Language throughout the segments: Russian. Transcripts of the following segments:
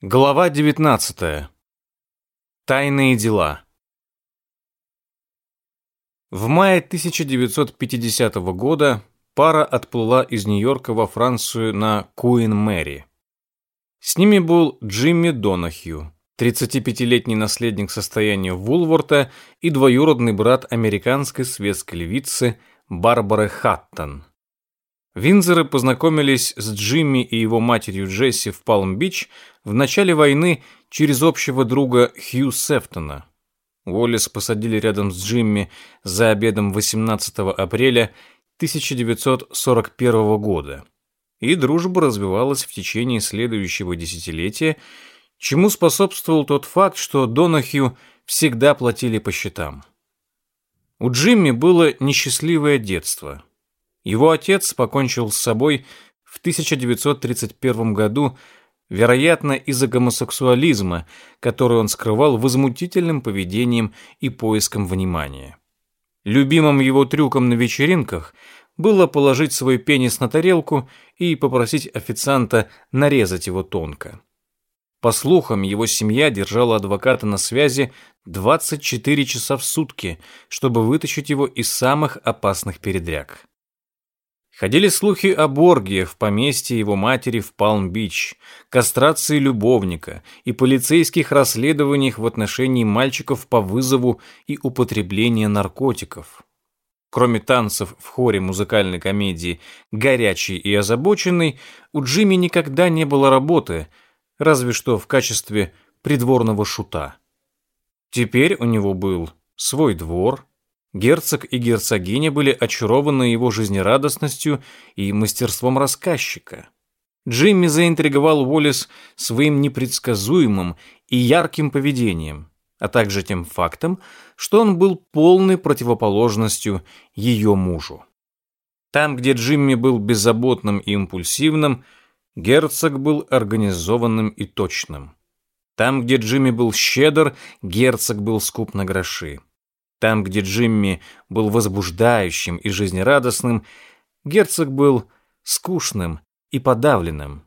Глава 19. Тайные дела. В мае 1950 года пара отплыла из Нью-Йорка во Францию на Куин-Мэри. С ними был Джимми Донахью, 35-летний наследник состояния Вулворта и двоюродный брат американской светской львицы Барбары Хаттон. Винзеры познакомились с Джимми и его матерью Джесси в Палм-Бич в начале войны через общего друга Хью Сефтона. Уоллес посадили рядом с Джимми за обедом 18 апреля 1941 года. И дружба развивалась в течение следующего десятилетия, чему способствовал тот факт, что Донахью всегда платили по счетам. У Джимми было несчастливое детство – его отец покончил с собой в 1931 году, вероятно, из-за гомосексуализма, который он скрывал возмутительным поведением и поиском внимания. Любимым его трюком на вечеринках было положить свой пенис на тарелку и попросить официанта нарезать его тонко. По слухам, его семья держала адвоката на связи 24 часа в сутки, чтобы вытащить его из самых опасных передряг. Ходили слухи о Борге в поместье его матери в Палм-Бич, кастрации любовника и полицейских расследованиях в отношении мальчиков по вызову и употребления наркотиков. Кроме танцев в хоре музыкальной комедии «Горячий и озабоченный», у Джимми никогда не было работы, разве что в качестве придворного шута. Теперь у него был свой двор, Герцог и герцогиня были очарованы его жизнерадостностью и мастерством рассказчика. Джимми заинтриговал Уоллес своим непредсказуемым и ярким поведением, а также тем фактом, что он был полной противоположностью ее мужу. Там, где Джимми был беззаботным и импульсивным, герцог был организованным и точным. Там, где Джимми был щедр, герцог был скуп на гроши. Там, где Джимми был возбуждающим и жизнерадостным, герцог был скучным и подавленным.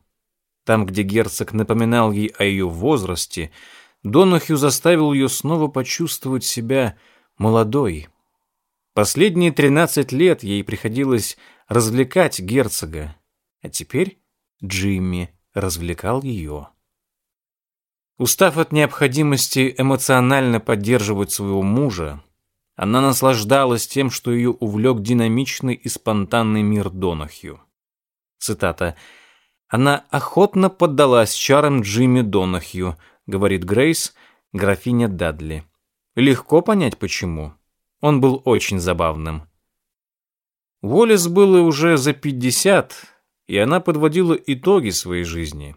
Там, где герцог напоминал ей о ее возрасте, Донахью заставил ее снова почувствовать себя молодой. Последние тринадцать лет ей приходилось развлекать герцога, а теперь Джимми развлекал ее. Устав от необходимости эмоционально поддерживать своего мужа, она наслаждалась тем, что ее увлек динамичный и спонтанный мир Донахью. Цитата. «Она охотно поддалась чарам Джимми Донахью», говорит Грейс, графиня Дадли. Легко понять, почему. Он был очень забавным. Уоллес было уже за пятьдесят, и она подводила итоги своей жизни.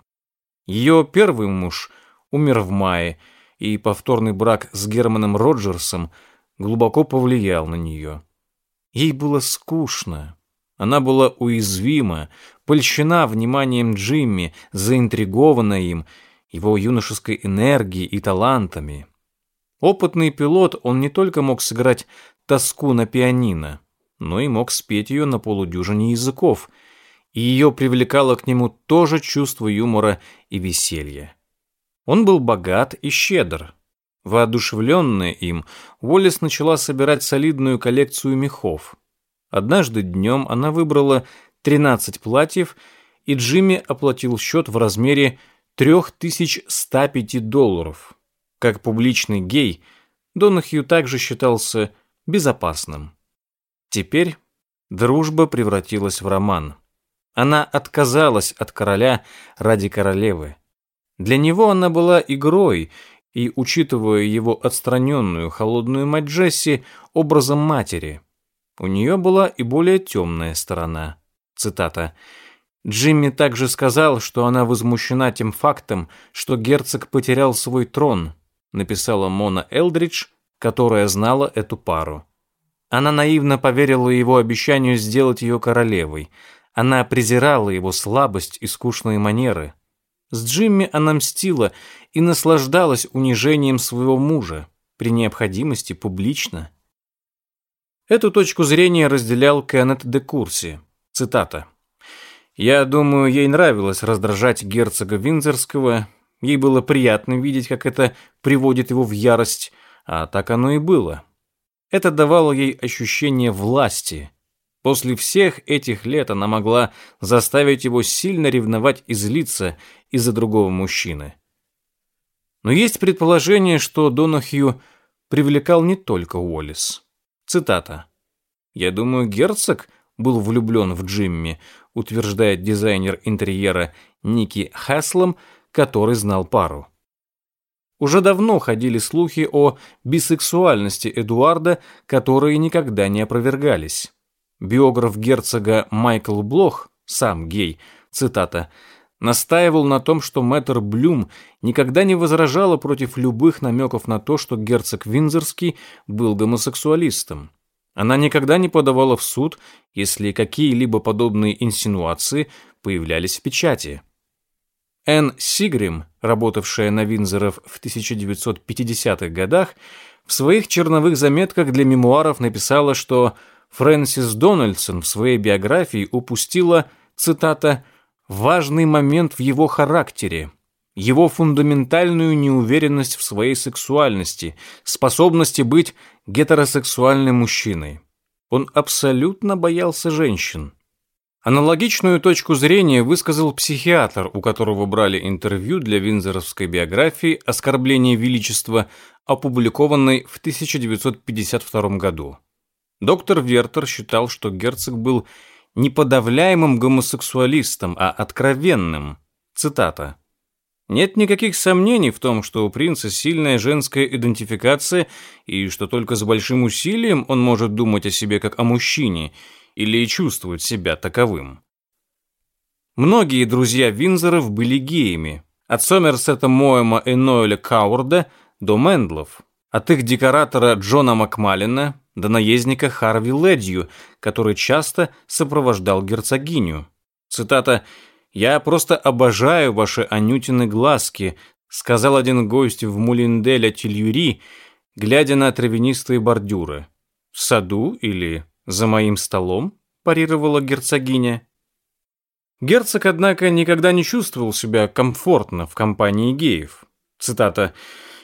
Ее первый муж умер в мае, и повторный брак с Германом Роджерсом – глубоко повлиял на нее. Ей было скучно. Она была уязвима, польщена вниманием Джимми, заинтригована им, его юношеской энергией и талантами. Опытный пилот, он не только мог сыграть тоску на пианино, но и мог спеть ее на полудюжине языков, и ее привлекало к нему тоже чувство юмора и веселья. Он был богат и щедр, Воодушевленная им, Уоллес начала собирать солидную коллекцию мехов. Однажды днем она выбрала 13 платьев, и Джимми оплатил счет в размере 3105 долларов. Как публичный гей, Донахью также считался безопасным. Теперь дружба превратилась в роман. Она отказалась от короля ради королевы. Для него она была игрой — и, учитывая его отстраненную, холодную мать Джесси образом матери, у нее была и более темная сторона. Цитата. Джимми также сказал, что она возмущена тем фактом, что герцог потерял свой трон, написала Мона Элдридж, которая знала эту пару. Она наивно поверила его обещанию сделать ее королевой. Она презирала его слабость и скучные манеры. С Джимми она мстила и наслаждалась унижением своего мужа, при необходимости публично. Эту точку зрения разделял Кеннет де Курси. Цитата. «Я думаю, ей нравилось раздражать герцога Винзерского, Ей было приятно видеть, как это приводит его в ярость, а так оно и было. Это давало ей ощущение власти. После всех этих лет она могла заставить его сильно ревновать и злиться из-за другого мужчины. Но есть предположение, что Донахью привлекал не только Уоллес. Цитата. «Я думаю, герцог был влюблен в Джимми», утверждает дизайнер интерьера Ники Хэслом, который знал пару. Уже давно ходили слухи о бисексуальности Эдуарда, которые никогда не опровергались. Биограф герцога Майкл Блох, сам гей, цитата, настаивал на том, что мэтр Блюм никогда не возражала против любых намеков на то, что герцог Винзорский был гомосексуалистом. Она никогда не подавала в суд, если какие-либо подобные инсинуации появлялись в печати. Энн Сигрим, работавшая на Винзоров в 1950-х годах, в своих черновых заметках для мемуаров написала, что Фрэнсис Дональдсон в своей биографии упустила, цитата, «важный момент в его характере, его фундаментальную неуверенность в своей сексуальности, способности быть гетеросексуальным мужчиной. Он абсолютно боялся женщин. Аналогичную точку зрения высказал психиатр, у которого брали интервью для винзоровской биографии «Оскорбление Величества», опубликованной в 1952 году. Доктор Вертер считал, что герцог был не подавляемым гомосексуалистом, а откровенным. Цитата. Нет никаких сомнений в том, что у принца сильная женская идентификация и что только с большим усилием он может думать о себе как о мужчине – или чувствует себя таковым. Многие друзья Винзоров были геями, от Сомерсета Моэма и Ноэля Кауарда до Мендлов, от их декоратора Джона Макмалина до наездника Харви Ледью, который часто сопровождал герцогиню. Цитата «Я просто обожаю ваши Анютины глазки», сказал один гость в Мулинделя Тильюри, глядя на травянистые бордюры. В саду или «За моим столом?» – парировала герцогиня. Герцог, однако, никогда не чувствовал себя комфортно в компании геев. Цитата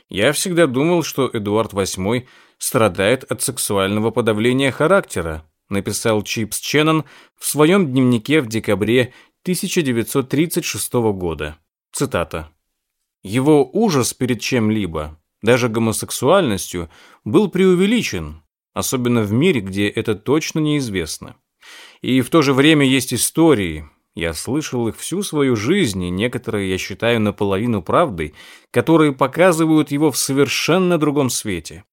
«Я всегда думал, что Эдуард VIII страдает от сексуального подавления характера», написал Чипс Ченнон в своем дневнике в декабре 1936 года. Цитата. «Его ужас перед чем-либо, даже гомосексуальностью, был преувеличен, особенно в мире, где это точно неизвестно. И в то же время есть истории, я слышал их всю свою жизнь, и некоторые я считаю наполовину правдой, которые показывают его в совершенно другом свете.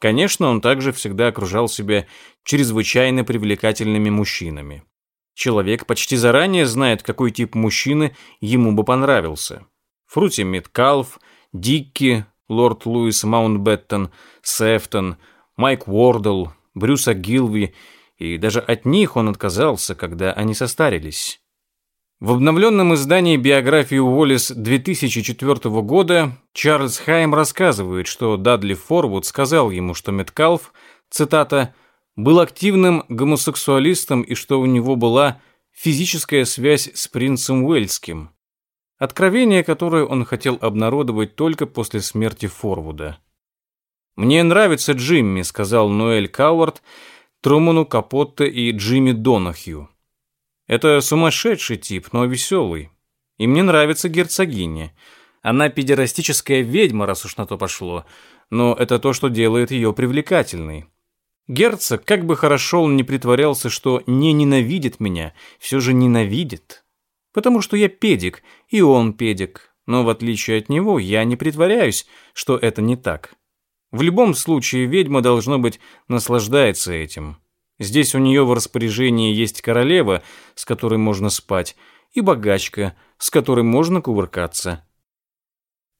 Конечно, он также всегда окружал себя чрезвычайно привлекательными мужчинами. Человек почти заранее знает, какой тип мужчины ему бы понравился. Фрути Меткалф, Дикки, лорд Луис Маунтбеттен, Сефтон – Майк Уордл, Брюс Огилви, и даже от них он отказался, когда они состарились. В обновленном издании биографии Уоллес 2004 года Чарльз Хайм рассказывает, что Дадли Форвуд сказал ему, что Меткалф, цитата, был активным гомосексуалистом и что у него была физическая связь с принцем Уэльским. Откровение, которое он хотел обнародовать только после смерти Форвуда. «Мне нравится Джимми», — сказал Ноэль Кауарт Труману Капотте и Джимми Донахью. «Это сумасшедший тип, но веселый. И мне нравится герцогиня. Она педерастическая ведьма, раз уж на то пошло, но это то, что делает ее привлекательной. Герцог, как бы хорошо он ни притворялся, что не ненавидит меня, все же ненавидит. Потому что я педик, и он педик, но в отличие от него я не притворяюсь, что это не так». В любом случае ведьма, должно быть, наслаждается этим. Здесь у нее в распоряжении есть королева, с которой можно спать, и богачка, с которой можно кувыркаться.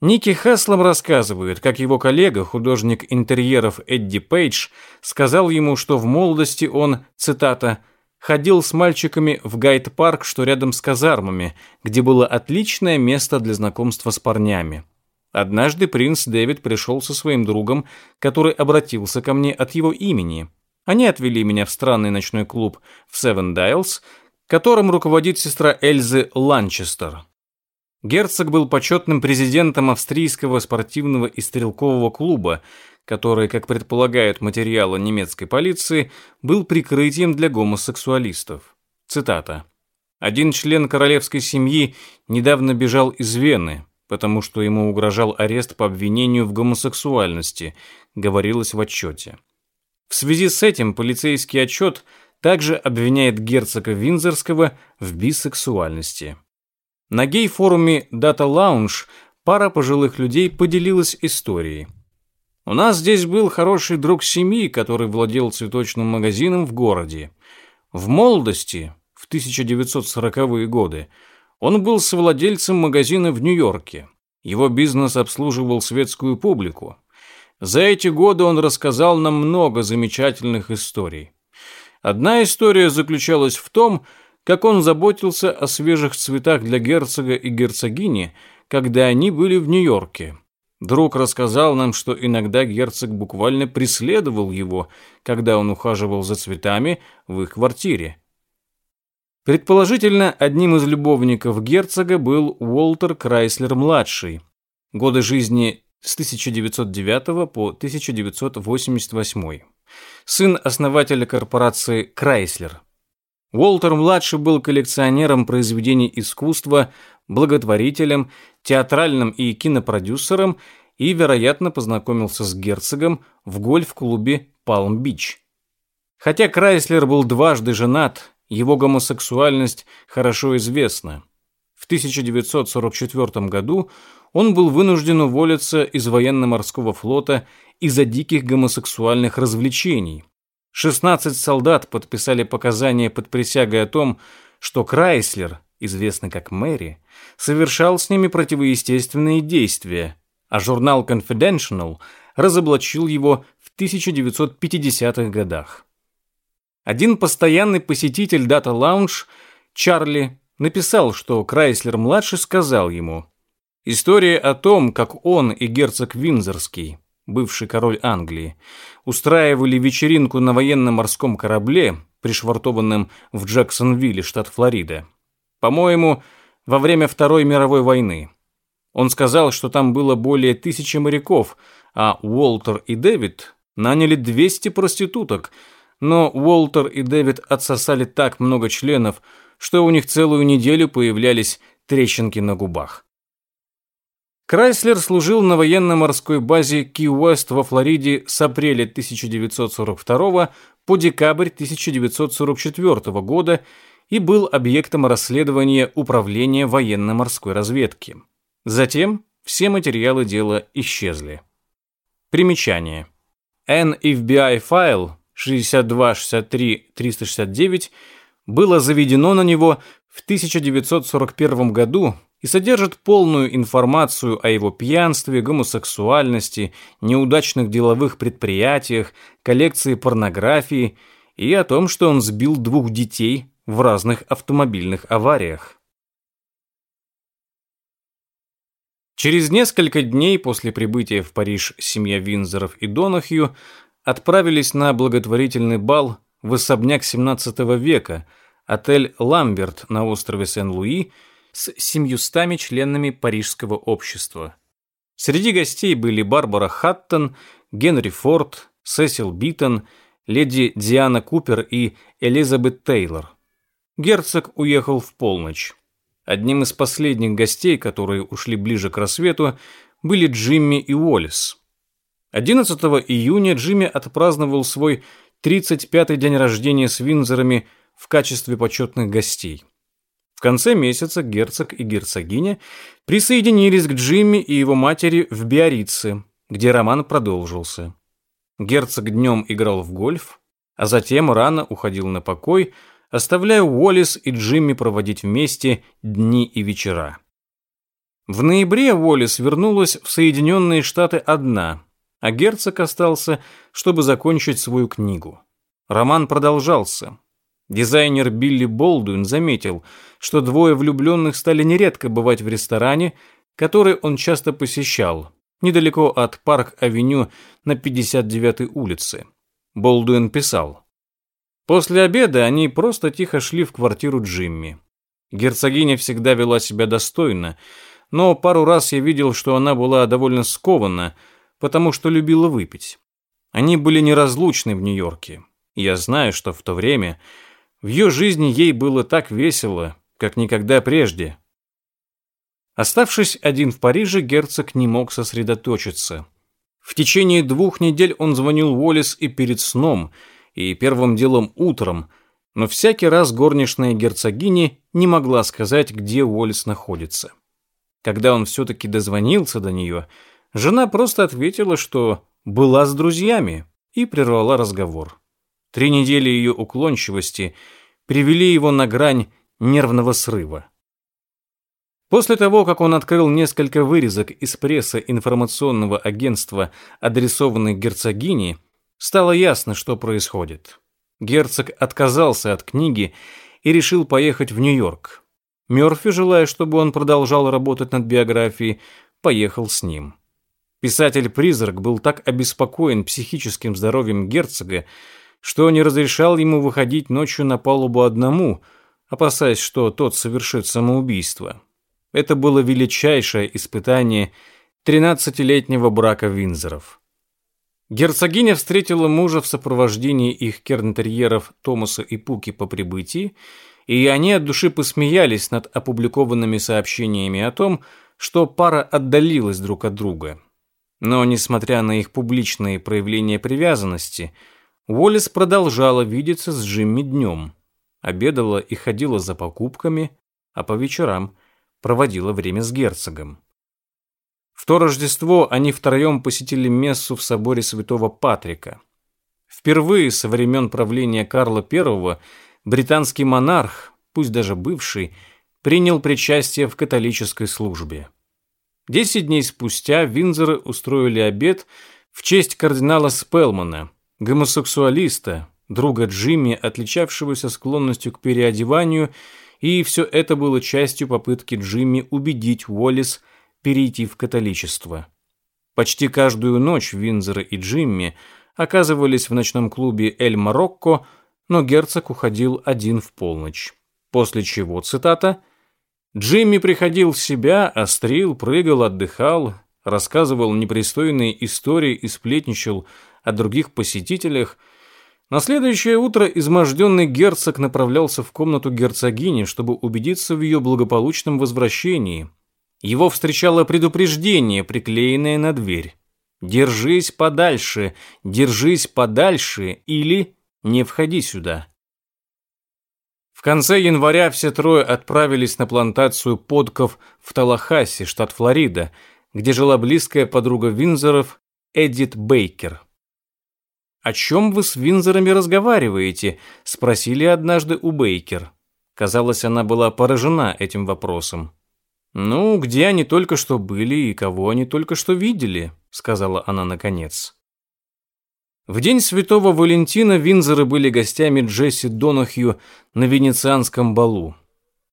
Ники Хаслом рассказывает, как его коллега, художник интерьеров Эдди Пейдж, сказал ему, что в молодости он, цитата, «ходил с мальчиками в гайд-парк, что рядом с казармами, где было отличное место для знакомства с парнями. Однажды принц Дэвид пришел со своим другом, который обратился ко мне от его имени. Они отвели меня в странный ночной клуб в Севен Дайлс, которым руководит сестра Эльзы Ланчестер. Герцог был почетным президентом австрийского спортивного и стрелкового клуба, который, как предполагают материалы немецкой полиции, был прикрытием для гомосексуалистов. Цитата. «Один член королевской семьи недавно бежал из Вены, потому что ему угрожал арест по обвинению в гомосексуальности», говорилось в отчете. В связи с этим полицейский отчет также обвиняет герцога Винзорского в бисексуальности. На гей-форуме Data Lounge пара пожилых людей поделилась историей. У нас здесь был хороший друг семьи, который владел цветочным магазином в городе. В молодости, в 1940-е годы, он был совладельцем магазина в Нью-Йорке. Его бизнес обслуживал светскую публику. За эти годы он рассказал нам много замечательных историй. Одна история заключалась в том, как он заботился о свежих цветах для герцога и герцогини, когда они были в Нью-Йорке. Друг рассказал нам, что иногда герцог буквально преследовал его, когда он ухаживал за цветами в их квартире. Предположительно, одним из любовников герцога был Уолтер Крайслер-младший. Годы жизни с 1909 по 1988. Сын основателя корпорации Крайслер. Уолтер-младший был коллекционером произведений искусства, благотворителем, театральным и кинопродюсером и, вероятно, познакомился с герцогом в гольф-клубе «Палм-Бич». Хотя Крайслер был дважды женат, его гомосексуальность хорошо известна. В 1944 году он был вынужден уволиться из военно-морского флота из-за диких гомосексуальных развлечений. 16 солдат подписали показания под присягой о том, что Крайслер, известный как Мэри, совершал с ними противоестественные действия, а журнал Confidential разоблачил его в 1950-х годах. Один постоянный посетитель Data Lounge, Чарли, написал, что Крайслер-младший сказал ему «История о том, как он и герцог Винзорский бывший король Англии, устраивали вечеринку на военно-морском корабле, пришвартованном в Джексонвилле, штат Флорида. По-моему, во время Второй мировой войны. Он сказал, что там было более тысячи моряков, а Уолтер и Дэвид наняли 200 проституток, но Уолтер и Дэвид отсосали так много членов, что у них целую неделю появлялись трещинки на губах. Крайслер служил на военно-морской базе Ки-Уэст во Флориде с апреля 1942 по декабрь 1944 года и был объектом расследования Управления военно-морской разведки. Затем все материалы дела исчезли. Примечание. NFBI файл 6263-369 было заведено на него в 1941 году и содержит полную информацию о его пьянстве, гомосексуальности, неудачных деловых предприятиях, коллекции порнографии и о том, что он сбил двух детей в разных автомобильных авариях. Через несколько дней после прибытия в Париж семья Винзоров и Донахью отправились на благотворительный бал в особняк XVII века, отель «Ламберт» на острове Сен-Луи – с семьюстами членами Парижского общества. Среди гостей были Барбара Хаттон, Генри Форд, Сесил Битон, леди Диана Купер и Элизабет Тейлор. Герцог уехал в полночь. Одним из последних гостей, которые ушли ближе к рассвету, были Джимми и Уоллес. 11 июня Джимми отпраздновал свой 35-й день рождения с Виндзорами в качестве почетных гостей. В конце месяца герцог и герцогиня присоединились к Джимми и его матери в Биорице, где роман продолжился. Герцог днем играл в гольф, а затем рано уходил на покой, оставляя Уоллес и Джимми проводить вместе дни и вечера. В ноябре Уоллес вернулась в Соединенные Штаты одна, а герцог остался, чтобы закончить свою книгу. Роман продолжался. Дизайнер Билли Болдуин заметил, что двое влюбленных стали нередко бывать в ресторане, который он часто посещал, недалеко от Парк-авеню на 59-й улице. Болдуин писал. После обеда они просто тихо шли в квартиру Джимми. Герцогиня всегда вела себя достойно, но пару раз я видел, что она была довольно скована, потому что любила выпить. Они были неразлучны в Нью-Йорке. Я знаю, что в то время в ее жизни ей было так весело, как никогда прежде. Оставшись один в Париже, герцог не мог сосредоточиться. В течение двух недель он звонил Уоллес и перед сном, и первым делом утром, но всякий раз горничная герцогини не могла сказать, где Уоллес находится. Когда он все-таки дозвонился до нее, жена просто ответила, что была с друзьями, и прервала разговор. Три недели ее уклончивости привели его на грань нервного срыва. После того, как он открыл несколько вырезок из прессы информационного агентства, адресованных герцогине, стало ясно, что происходит. Герцог отказался от книги и решил поехать в Нью-Йорк. Мёрфи, желая, чтобы он продолжал работать над биографией, поехал с ним. Писатель-призрак был так обеспокоен психическим здоровьем герцога, что не разрешал ему выходить ночью на палубу одному, опасаясь, что тот совершит самоубийство. Это было величайшее испытание тринадцатилетнего брака Винзоров. Герцогиня встретила мужа в сопровождении их кернтерьеров Томаса и Пуки по прибытии, и они от души посмеялись над опубликованными сообщениями о том, что пара отдалилась друг от друга. Но, несмотря на их публичные проявления привязанности, Уоллес продолжала видеться с Джимми днем, обедала и ходила за покупками, а по вечерам проводила время с герцогом. В то Рождество они втроем посетили мессу в соборе святого Патрика. Впервые со времен правления Карла I британский монарх, пусть даже бывший, принял причастие в католической службе. Десять дней спустя Винзоры устроили обед в честь кардинала Спелмана, гомосексуалиста, друга Джимми, отличавшегося склонностью к переодеванию, и все это было частью попытки Джимми убедить Уоллес перейти в католичество. Почти каждую ночь Винзоры и Джимми оказывались в ночном клубе «Эль Марокко», но герцог уходил один в полночь. После чего, цитата, «Джимми приходил в себя, острил, прыгал, отдыхал, рассказывал непристойные истории и сплетничал о других посетителях. На следующее утро изможденный герцог направлялся в комнату герцогини, чтобы убедиться в ее благополучном возвращении. Его встречало предупреждение, приклеенное на дверь. «Держись подальше, держись подальше или не входи сюда. В конце января все трое отправились на плантацию подков в Талахасе, штат Флорида, где жила близкая подруга Винзоров Эдит Бейкер. «О чем вы с Винзорами разговариваете?» – спросили однажды у Бейкер. Казалось, она была поражена этим вопросом. «Ну, где они только что были и кого они только что видели?» – сказала она наконец. В день Святого Валентина Винзоры были гостями Джесси Донахью на венецианском балу.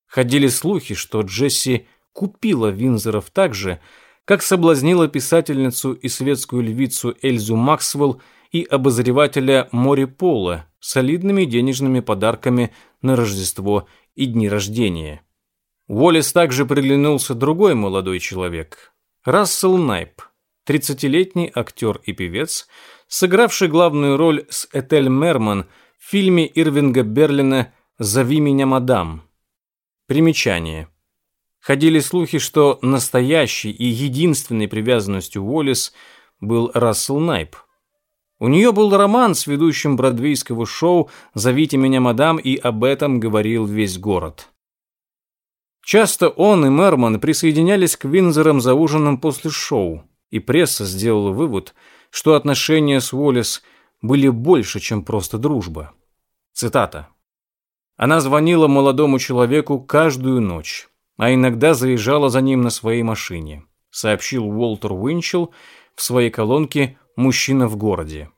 Ходили слухи, что Джесси купила Винзоров так же, как соблазнила писательницу и светскую львицу Эльзу Максвелл и обозревателя Мори Пола солидными денежными подарками на Рождество и дни рождения. Уоллес также приглянулся другой молодой человек – Рассел Найп, 30-летний актер и певец – сыгравший главную роль с Этель Мерман в фильме Ирвинга Берлина «Зови меня, мадам». Примечание. Ходили слухи, что настоящей и единственной привязанностью Уоллес был Рассел Найп. У нее был роман с ведущим бродвейского шоу «Зовите меня, мадам», и об этом говорил весь город. Часто он и Мерман присоединялись к Винзорам за ужином после шоу, и пресса сделала вывод – что отношения с Уоллес были больше, чем просто дружба. Цитата. Она звонила молодому человеку каждую ночь, а иногда заезжала за ним на своей машине, сообщил Уолтер Уинчел в своей колонке «Мужчина в городе».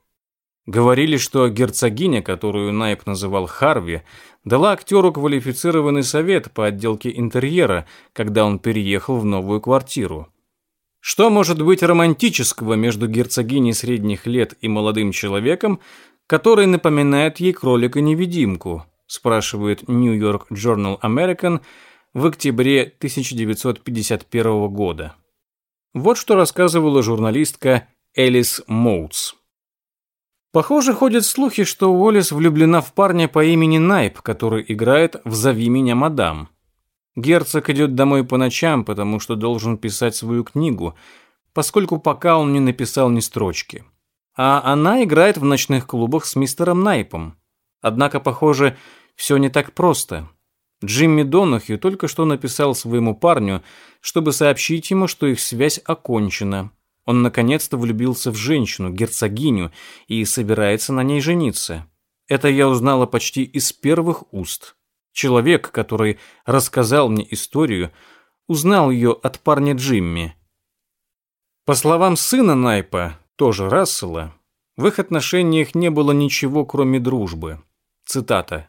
Говорили, что герцогиня, которую Найп называл Харви, дала актеру квалифицированный совет по отделке интерьера, когда он переехал в новую квартиру. Что может быть романтического между герцогиней средних лет и молодым человеком, который напоминает ей кролика-невидимку, спрашивает New York Journal American в октябре 1951 года. Вот что рассказывала журналистка Элис Моутс. Похоже, ходят слухи, что Уоллес влюблена в парня по имени Найп, который играет в «Зови меня, мадам». Герцог идет домой по ночам, потому что должен писать свою книгу, поскольку пока он не написал ни строчки. А она играет в ночных клубах с мистером Найпом. Однако, похоже, все не так просто. Джимми Донахью только что написал своему парню, чтобы сообщить ему, что их связь окончена. Он наконец-то влюбился в женщину, герцогиню, и собирается на ней жениться. Это я узнала почти из первых уст. Человек, который рассказал мне историю, узнал ее от парня Джимми. По словам сына Найпа, тоже Рассела, в их отношениях не было ничего, кроме дружбы. Цитата.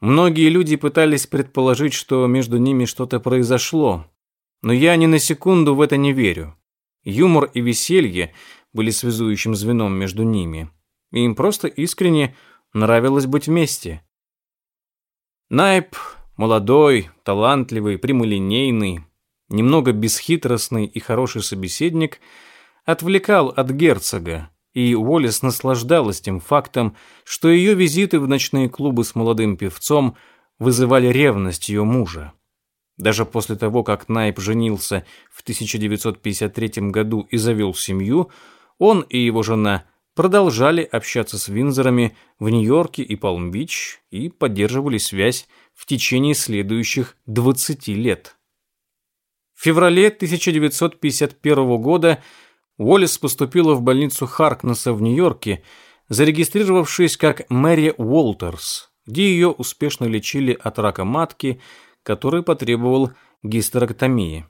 Многие люди пытались предположить, что между ними что-то произошло, но я ни на секунду в это не верю. Юмор и веселье были связующим звеном между ними. И им просто искренне нравилось быть вместе. Найп молодой, талантливый, прямолинейный, немного бесхитростный и хороший собеседник отвлекал от герцога, и Уоллес наслаждалась тем фактом, что ее визиты в ночные клубы с молодым певцом вызывали ревность ее мужа. Даже после того, как Найп женился в 1953 году и завел семью, он и его жена продолжали общаться с Винзорами в Нью-Йорке и Палм-Бич и поддерживали связь в течение следующих 20 лет. В феврале 1951 года Уоллес поступила в больницу Харкнесса в Нью-Йорке, зарегистрировавшись как Мэри Уолтерс, где ее успешно лечили от рака матки – который потребовал гистерэктомии.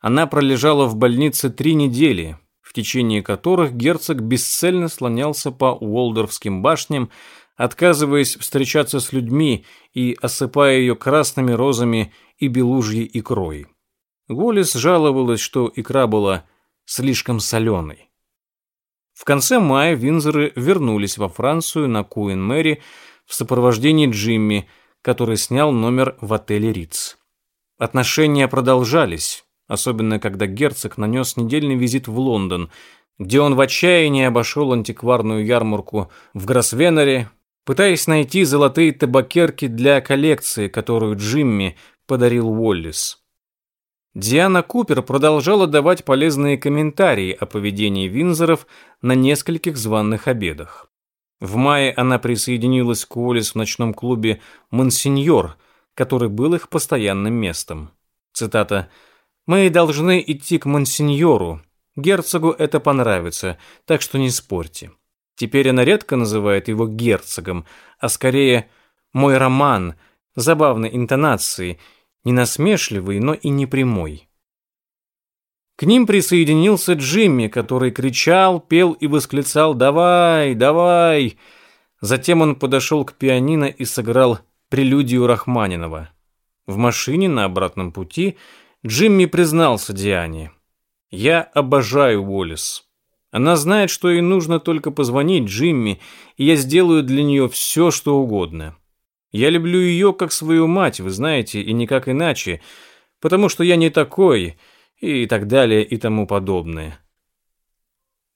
Она пролежала в больнице три недели, в течение которых герцог бесцельно слонялся по Уолдорфским башням, отказываясь встречаться с людьми и осыпая ее красными розами и белужьей икрой. Голис жаловалась, что икра была слишком соленой. В конце мая Винзоры вернулись во Францию на Куин-Мэри в сопровождении Джимми, который снял номер в отеле Риц. Отношения продолжались, особенно когда герцог нанес недельный визит в Лондон, где он в отчаянии обошел антикварную ярмарку в Гроссвеннере, пытаясь найти золотые табакерки для коллекции, которую Джимми подарил Уоллис. Диана Купер продолжала давать полезные комментарии о поведении Винзоров на нескольких званных обедах. В мае она присоединилась к Уоллес в ночном клубе «Монсеньор», который был их постоянным местом. Цитата «Мы должны идти к Монсеньору. Герцогу это понравится, так что не спорьте». Теперь она редко называет его герцогом, а скорее «мой роман», забавной интонацией, не насмешливый, но и не прямой. К ним присоединился Джимми, который кричал, пел и восклицал «Давай, давай!». Затем он подошел к пианино и сыграл прелюдию Рахманинова. В машине на обратном пути Джимми признался Диане. «Я обожаю Уоллес. Она знает, что ей нужно только позвонить Джимми, и я сделаю для нее все, что угодно. Я люблю ее как свою мать, вы знаете, и никак иначе, потому что я не такой, и так далее и тому подобное.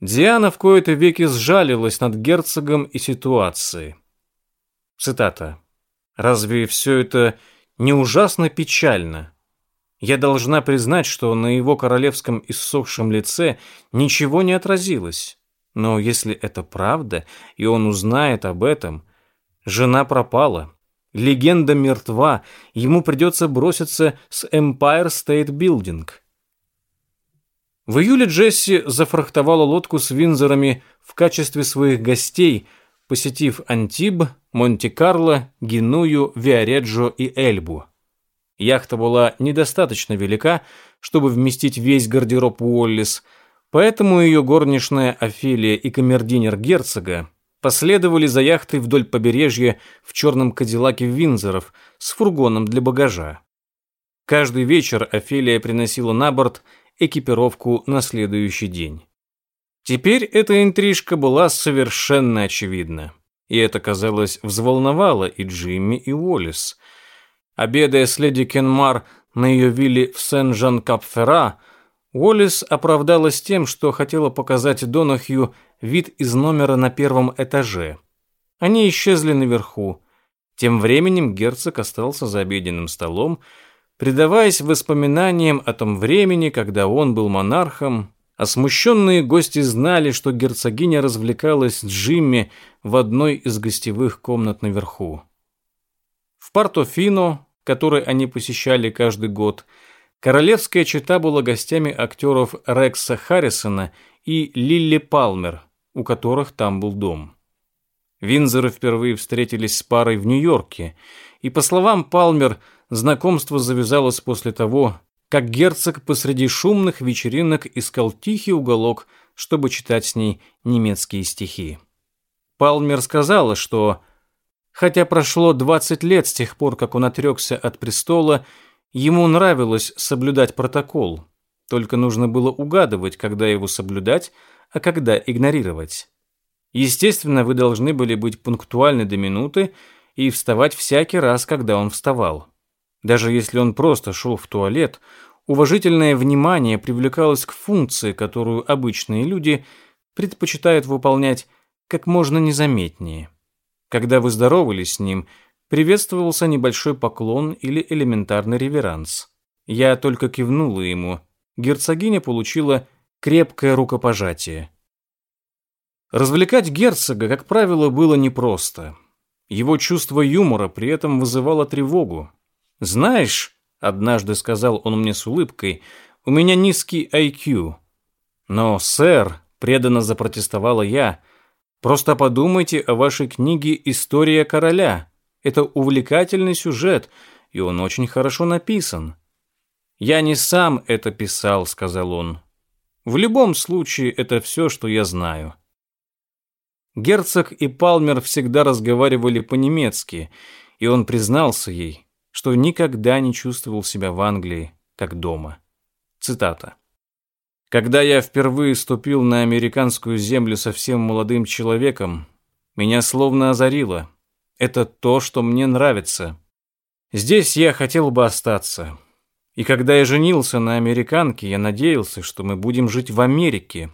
Диана в кои-то веки сжалилась над герцогом и ситуацией. Цитата. «Разве все это не ужасно печально? Я должна признать, что на его королевском иссохшем лице ничего не отразилось. Но если это правда, и он узнает об этом, жена пропала». Легенда мертва, ему придется броситься с Empire State Building. В июле Джесси зафрахтовала лодку с Винзорами в качестве своих гостей, посетив Антиб, Монте-Карло, Геную, Виареджо и Эльбу. Яхта была недостаточно велика, чтобы вместить весь гардероб Уоллис, поэтому ее горничная Офелия и камердинер герцога последовали за яхтой вдоль побережья в черном кадиллаке Винзоров с фургоном для багажа. Каждый вечер Офелия приносила на борт – экипировку на следующий день. Теперь эта интрижка была совершенно очевидна, и это, казалось, взволновало и Джимми, и Уоллес. Обедая с леди Кенмар на ее вилле в Сен-Жан-Кап-Ферра, Уоллес оправдалась тем, что хотела показать Донахью вид из номера на первом этаже. Они исчезли наверху. Тем временем герцог остался за обеденным столом, предаваясь воспоминаниям о том времени, когда он был монархом, а смущенные гости знали, что герцогиня развлекалась с Джимми в одной из гостевых комнат наверху. В Портофино, который они посещали каждый год, королевская чета была гостями актеров Рекса Харрисона и Лилли Палмер, у которых там был дом. Винзоры впервые встретились с парой в Нью-Йорке, и, по словам Палмер, знакомство завязалось после того, как герцог посреди шумных вечеринок искал тихий уголок, чтобы читать с ней немецкие стихи. Палмер сказала, что, хотя прошло 20 лет с тех пор, как он отрекся от престола, ему нравилось соблюдать протокол, только нужно было угадывать, когда его соблюдать, а когда игнорировать. Естественно, вы должны были быть пунктуальны до минуты и вставать всякий раз, когда он вставал. Даже если он просто шел в туалет, уважительное внимание привлекалось к функции, которую обычные люди предпочитают выполнять как можно незаметнее. Когда вы здоровались с ним, приветствовался небольшой поклон или элементарный реверанс. Я только кивнула ему. Герцогиня получила крепкое рукопожатие. Развлекать герцога, как правило, было непросто. Его чувство юмора при этом вызывало тревогу. «Знаешь», — однажды сказал он мне с улыбкой, — «у меня низкий IQ». «Но, сэр», — преданно запротестовала я, — «просто подумайте о вашей книге «История короля». Это увлекательный сюжет, и он очень хорошо написан». «Я не сам это писал», — сказал он. «В любом случае, это все, что я знаю». Герцог и Палмер всегда разговаривали по-немецки, и он признался ей, что никогда не чувствовал себя в Англии как дома. Цитата. «Когда я впервые ступил на американскую землю совсем молодым человеком, меня словно озарило. Это то, что мне нравится. Здесь я хотел бы остаться. И когда я женился на американке, я надеялся, что мы будем жить в Америке.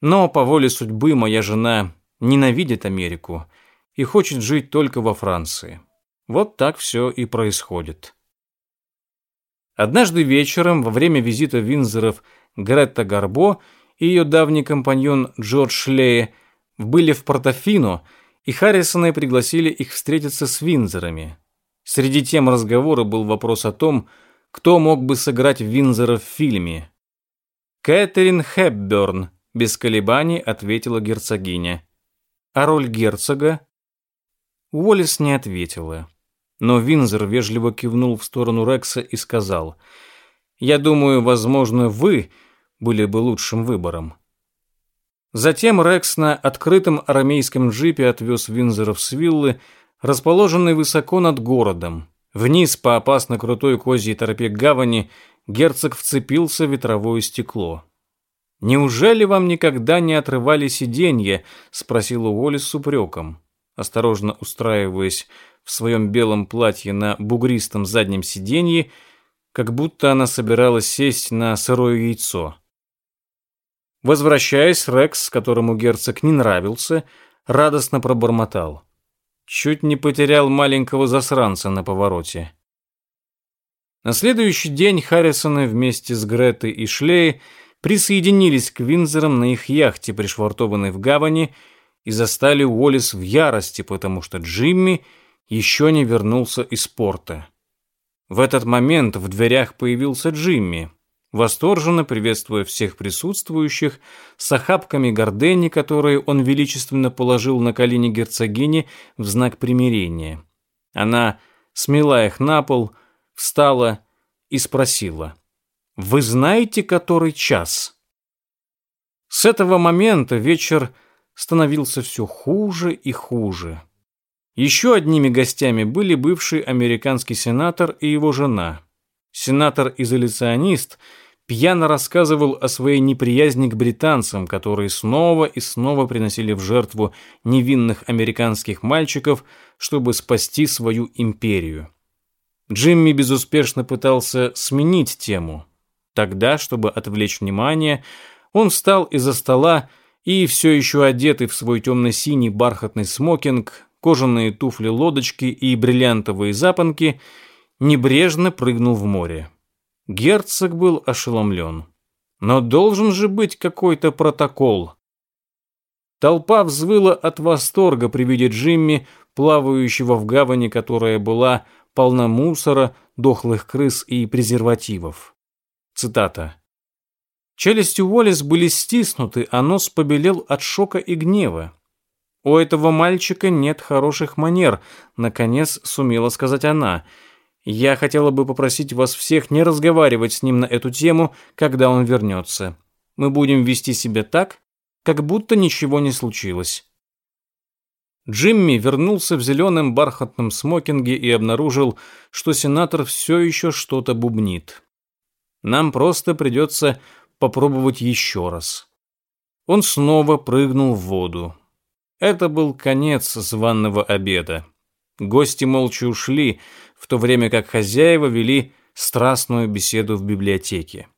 Но по воле судьбы моя жена ненавидит Америку и хочет жить только во Франции. Вот так все и происходит. Однажды вечером, во время визита Винзоров Гретта Гарбо и ее давний компаньон Джордж Шлее были в Портофино, и Харрисоны пригласили их встретиться с Винзорами. Среди тем разговора был вопрос о том, кто мог бы сыграть Винзора в фильме. «Кэтрин Хепберн», — без колебаний ответила герцогиня. «А роль герцога?» Уоллес не ответила но Винзер вежливо кивнул в сторону Рекса и сказал, «Я думаю, возможно, вы были бы лучшим выбором». Затем Рекс на открытом арамейском джипе отвез Винзеров с виллы, расположенной высоко над городом. Вниз по опасно крутой козьей тропе гавани герцог вцепился в ветровое стекло. «Неужели вам никогда не отрывали сиденье?» — спросила Уоллес с упреком, осторожно устраиваясь в своем белом платье на бугристом заднем сиденье, как будто она собиралась сесть на сырое яйцо. Возвращаясь, Рекс, которому герцог не нравился, радостно пробормотал. Чуть не потерял маленького засранца на повороте. На следующий день Харрисоны вместе с Гретой и Шлей присоединились к Винзерам на их яхте, пришвартованной в гавани, и застали Уоллес в ярости, потому что Джимми — еще не вернулся из порта. В этот момент в дверях появился Джимми, восторженно приветствуя всех присутствующих с охапками гордени, которые он величественно положил на колени герцогини в знак примирения. Она смела их на пол, встала и спросила, «Вы знаете, который час?» С этого момента вечер становился все хуже и хуже. Еще одними гостями были бывший американский сенатор и его жена. Сенатор-изоляционист пьяно рассказывал о своей неприязни к британцам, которые снова и снова приносили в жертву невинных американских мальчиков, чтобы спасти свою империю. Джимми безуспешно пытался сменить тему. Тогда, чтобы отвлечь внимание, он встал из-за стола и, все еще одетый в свой темно-синий бархатный смокинг, кожаные туфли-лодочки и бриллиантовые запонки, небрежно прыгнул в море. Герцог был ошеломлен. Но должен же быть какой-то протокол. Толпа взвыла от восторга при виде Джимми, плавающего в гавани, которая была полна мусора, дохлых крыс и презервативов. Цитата. Челюсти Уоллес были стиснуты, а нос побелел от шока и гнева. «У этого мальчика нет хороших манер», — наконец сумела сказать она. «Я хотела бы попросить вас всех не разговаривать с ним на эту тему, когда он вернется. Мы будем вести себя так, как будто ничего не случилось». Джимми вернулся в зеленом бархатном смокинге и обнаружил, что сенатор все еще что-то бубнит. «Нам просто придется попробовать еще раз». Он снова прыгнул в воду. Это был конец званного обеда. Гости молча ушли, в то время как хозяева вели страстную беседу в библиотеке.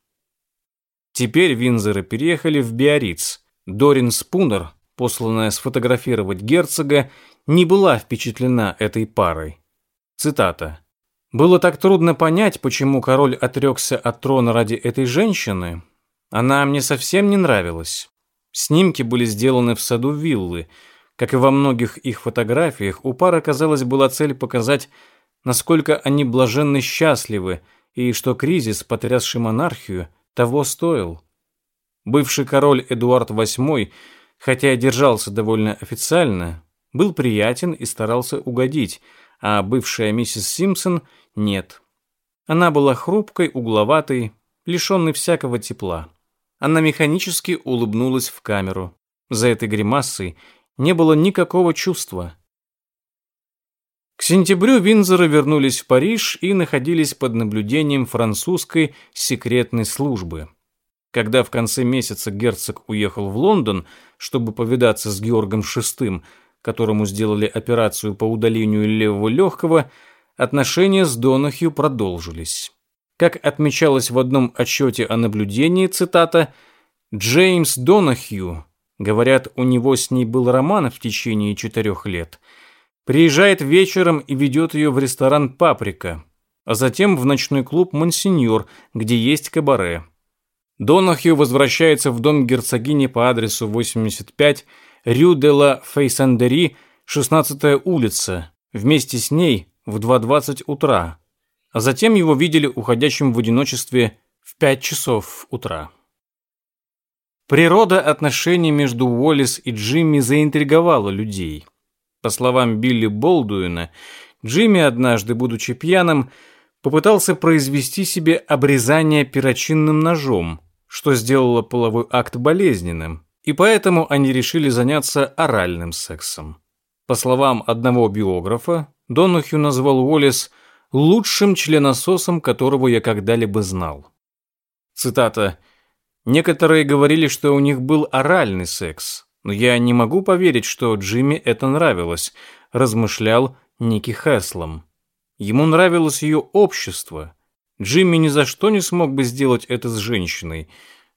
Теперь Винзоры переехали в Биориц. Дорин Спунер, посланная сфотографировать герцога, не была впечатлена этой парой. Цитата. «Было так трудно понять, почему король отрекся от трона ради этой женщины. Она мне совсем не нравилась. Снимки были сделаны в саду виллы – как и во многих их фотографиях, у пары, казалось, была цель показать, насколько они блаженно счастливы и что кризис, потрясший монархию, того стоил. Бывший король Эдуард VIII, хотя и держался довольно официально, был приятен и старался угодить, а бывшая миссис Симпсон – нет. Она была хрупкой, угловатой, лишенной всякого тепла. Она механически улыбнулась в камеру. За этой гримасой не было никакого чувства. К сентябрю Винзоры вернулись в Париж и находились под наблюдением французской секретной службы. Когда в конце месяца герцог уехал в Лондон, чтобы повидаться с Георгом VI, которому сделали операцию по удалению левого легкого, отношения с Донахью продолжились. Как отмечалось в одном отчете о наблюдении, цитата, «Джеймс Донахью Говорят, у него с ней был роман в течение четырех лет. Приезжает вечером и ведет ее в ресторан «Паприка», а затем в ночной клуб «Монсеньор», где есть кабаре. Донахью возвращается в дом герцогини по адресу 85 Рю де ла Фейсандери, 16 улица, вместе с ней в 2.20 утра, а затем его видели уходящим в одиночестве в 5 часов утра. Природа отношений между Уоллес и Джимми заинтриговала людей. По словам Билли Болдуина, Джимми однажды, будучи пьяным, попытался произвести себе обрезание перочинным ножом, что сделало половой акт болезненным, и поэтому они решили заняться оральным сексом. По словам одного биографа, Донахью назвал Уоллес лучшим членососом, которого я когда-либо знал. Цитата Некоторые говорили, что у них был оральный секс, но я не могу поверить, что Джимми это нравилось, размышлял Ники Хэслом. Ему нравилось ее общество. Джимми ни за что не смог бы сделать это с женщиной.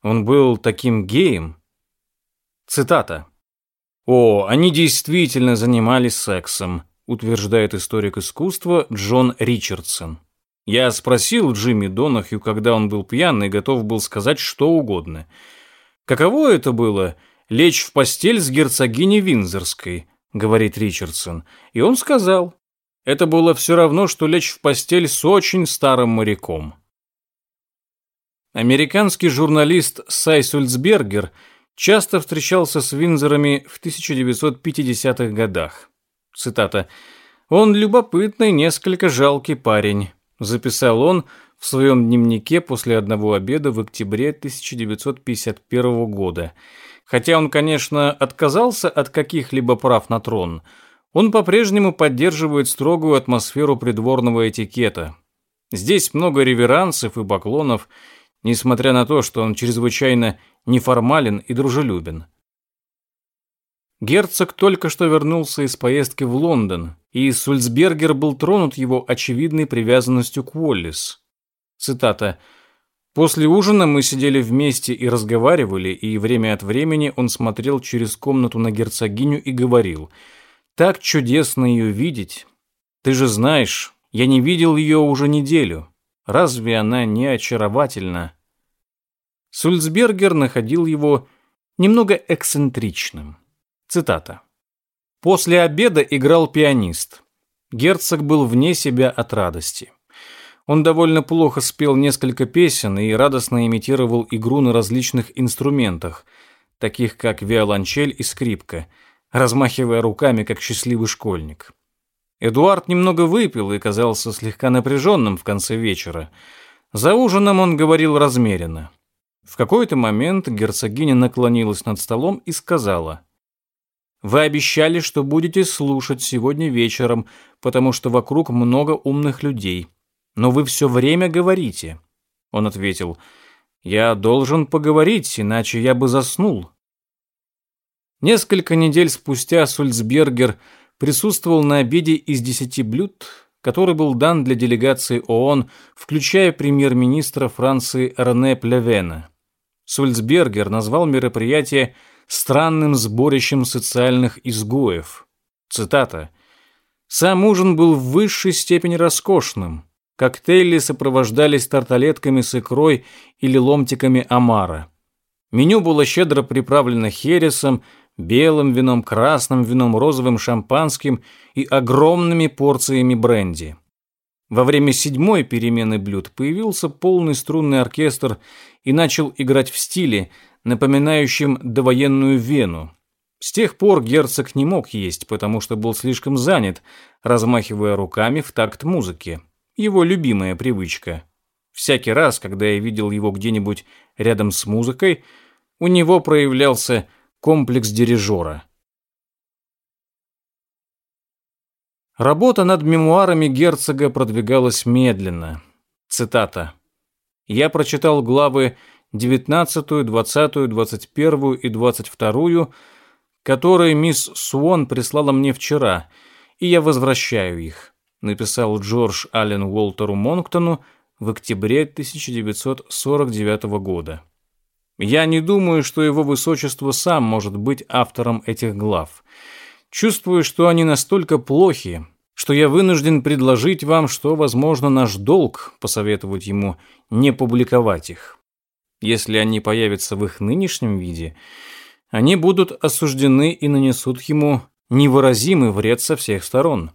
Он был таким геем. Цитата. «О, они действительно занимались сексом», утверждает историк искусства Джон Ричардсон. Я спросил Джимми Донахью, когда он был пьяный, готов был сказать что угодно. Каково это было — лечь в постель с герцогиней Винзорской, говорит Ричардсон. И он сказал, это было все равно, что лечь в постель с очень старым моряком. Американский журналист Сайс Ульцбергер часто встречался с Винзорами в 1950-х годах. Цитата. «Он любопытный, несколько жалкий парень записал он в своем дневнике после одного обеда в октябре 1951 года. Хотя он, конечно, отказался от каких-либо прав на трон, он по-прежнему поддерживает строгую атмосферу придворного этикета. Здесь много реверансов и поклонов, несмотря на то, что он чрезвычайно неформален и дружелюбен. Герцог только что вернулся из поездки в Лондон, и Сульцбергер был тронут его очевидной привязанностью к Уоллис. Цитата После ужина мы сидели вместе и разговаривали, и время от времени он смотрел через комнату на герцогиню и говорил, «Так чудесно ее видеть. Ты же знаешь, я не видел ее уже неделю. Разве она не очаровательна?» Сульцбергер находил его немного эксцентричным. Цитата. «После обеда играл пианист. Герцог был вне себя от радости. Он довольно плохо спел несколько песен и радостно имитировал игру на различных инструментах, таких как виолончель и скрипка, размахивая руками, как счастливый школьник. Эдуард немного выпил и казался слегка напряженным в конце вечера. За ужином он говорил размеренно. В какой-то момент герцогиня наклонилась над столом и сказала, «Вы обещали, что будете слушать сегодня вечером, потому что вокруг много умных людей но вы все время говорите». Он ответил, «Я должен поговорить, иначе я бы заснул». Несколько недель спустя Сульцбергер присутствовал на обеде из десяти блюд, который был дан для делегации ООН, включая премьер-министра Франции Рене Плевена. Сульцбергер назвал мероприятие странным сборищем социальных изгоев. Цитата. «Сам ужин был в высшей степени роскошным. Коктейли сопровождались тарталетками с икрой или ломтиками омара. Меню было щедро приправлено хересом, белым вином, красным вином, розовым шампанским и огромными порциями бренди. Во время седьмой перемены блюд появился полный струнный оркестр и начал играть в стиле, напоминающем довоенную Вену. С тех пор герцог не мог есть, потому что был слишком занят, размахивая руками в такт музыки его любимая привычка. Всякий раз, когда я видел его где-нибудь рядом с музыкой, у него проявлялся комплекс дирижера. Работа над мемуарами герцога продвигалась медленно. Цитата. «Я прочитал главы 19, 20, 21 и 22, которые мисс Суон прислала мне вчера, и я возвращаю их написал Джордж Аллен Уолтеру Монктону в октябре 1949 года. Я не думаю, что его высочество сам может быть автором этих глав. Чувствую, что они настолько плохи, что я вынужден предложить вам, что, возможно, наш долг посоветовать ему не публиковать их. Если они появятся в их нынешнем виде, они будут осуждены и нанесут ему невыразимый вред со всех сторон.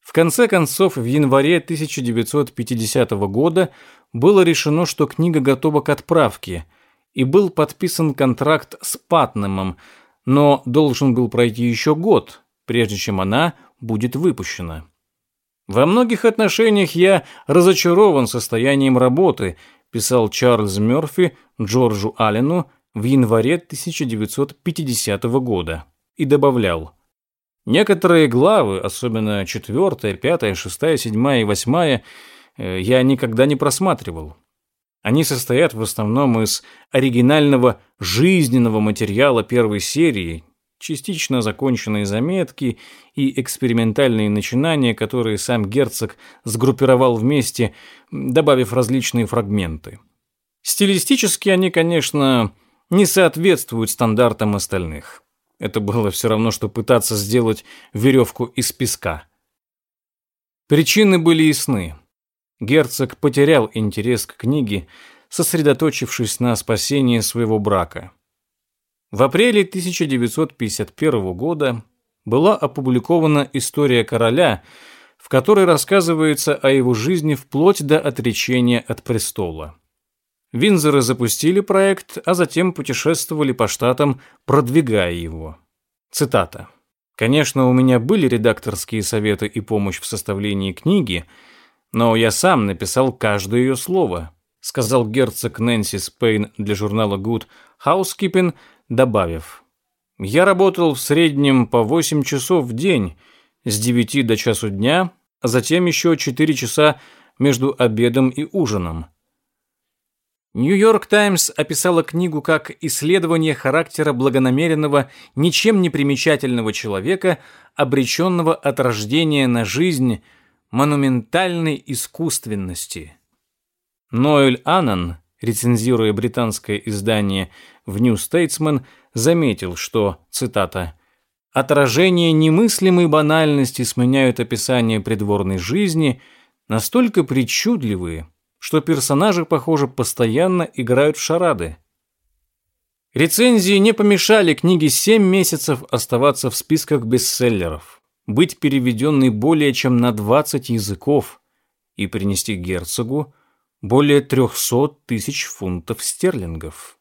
В конце концов, в январе 1950 года было решено, что книга готова к отправке, и был подписан контракт с Патнемом, но должен был пройти еще год, прежде чем она будет выпущена. Во многих отношениях я разочарован состоянием работы, писал Чарльз Мёрфи Джорджу Аллену в январе 1950 года и добавлял – Некоторые главы, особенно четвертая, пятая, шестая, седьмая и восьмая, э, я никогда не просматривал. Они состоят в основном из оригинального жизненного материала первой серии, частично законченные заметки и экспериментальные начинания, которые сам герцог сгруппировал вместе, добавив различные фрагменты. Стилистически они, конечно, не соответствуют стандартам остальных. Это было все равно, что пытаться сделать веревку из песка. Причины были ясны. Герцог потерял интерес к книге, сосредоточившись на спасении своего брака. В апреле 1951 года была опубликована «История короля», в которой рассказывается о его жизни вплоть до отречения от престола. Винзоры запустили проект, а затем путешествовали по штатам, продвигая его. Цитата. «Конечно, у меня были редакторские советы и помощь в составлении книги, но я сам написал каждое ее слово», сказал герцог Нэнси Спейн для журнала Good Housekeeping, добавив, «Я работал в среднем по 8 часов в день, с 9 до часу дня, а затем еще 4 часа между обедом и ужином. Нью-Йорк Таймс описала книгу как исследование характера благонамеренного, ничем не примечательного человека, обреченного от рождения на жизнь монументальной искусственности. Ноэль Аннан, рецензируя британское издание в New Statesman, заметил, что, цитата, «отражение немыслимой банальности сменяют описание придворной жизни, настолько причудливые, что персонажи, похоже, постоянно играют в шарады. Рецензии не помешали книге «Семь месяцев» оставаться в списках бестселлеров, быть переведенной более чем на 20 языков и принести герцогу более 300 тысяч фунтов стерлингов.